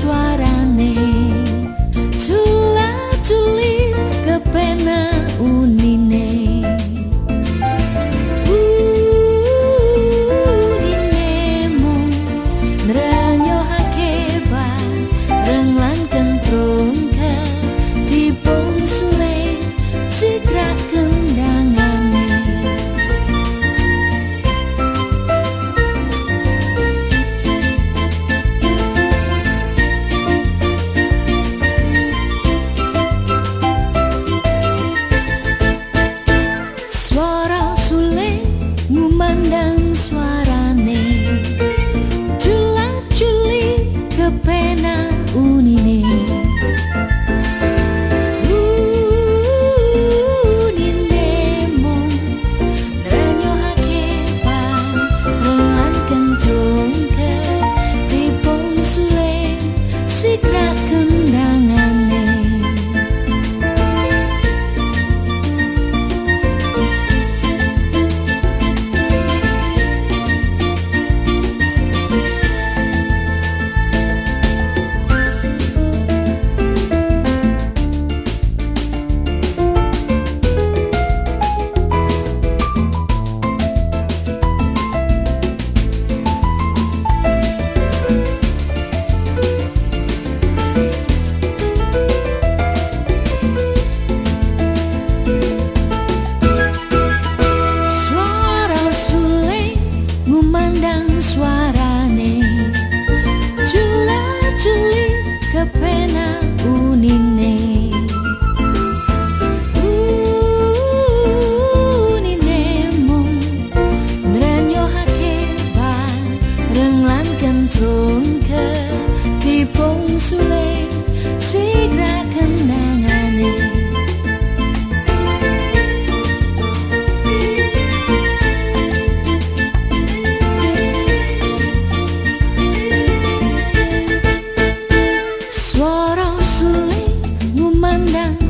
soarea suối ngumandang